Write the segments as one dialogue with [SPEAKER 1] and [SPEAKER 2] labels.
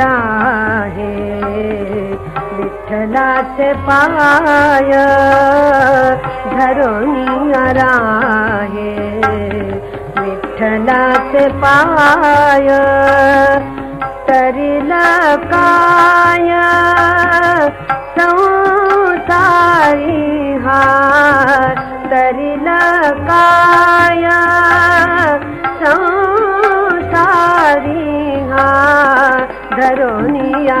[SPEAKER 1] आहे विठ्ठलाचे पाय धरोनी आहे विठ्ठलाचे पाय तरी काय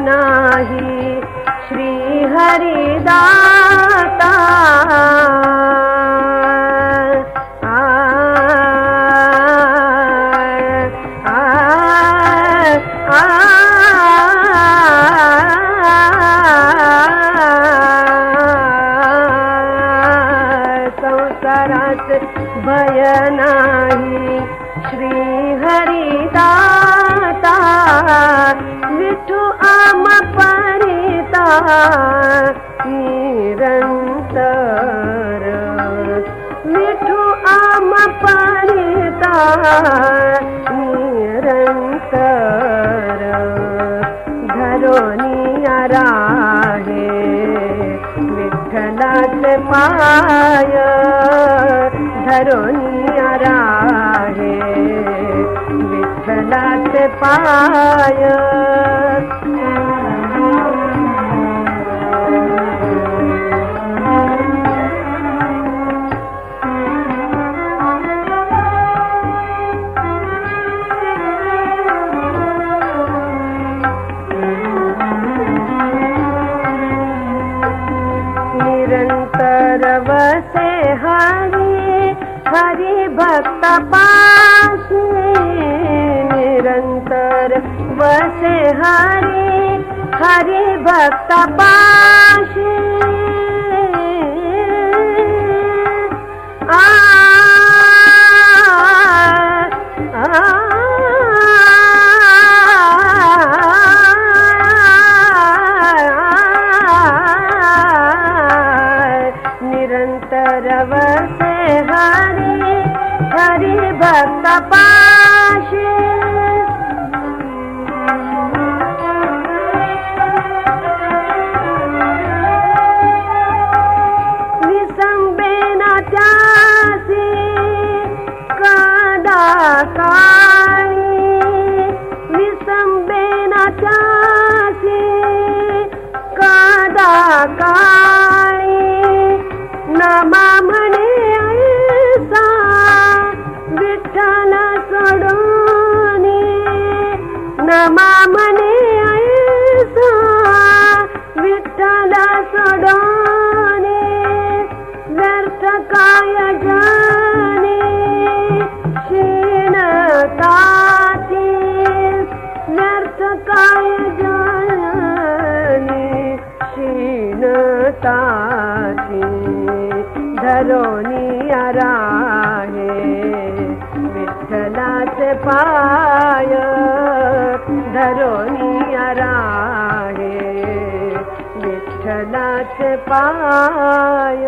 [SPEAKER 1] नाही श्री हरिदाता भय श्री विठू आम परिता निरंतर। विठू आम परिता निरंतर। धरोनिया राहे विठ्ठलाचे पाय। धरोनिया राहे विठ्ठलाचे पाय। निरंतर वसे हरी हरि भक्त पाशी हरी हरि भक्त पाशी। आ निरंतर वसे हरी हरि भक्त पाशी। कादा नमा ऐसा विठ्ठल सोडोनी नमा म्हणे ताती धरोनिया राहे विठ्ठलाचे पाय धरोनिया राहे विठ्ठलाचे पाय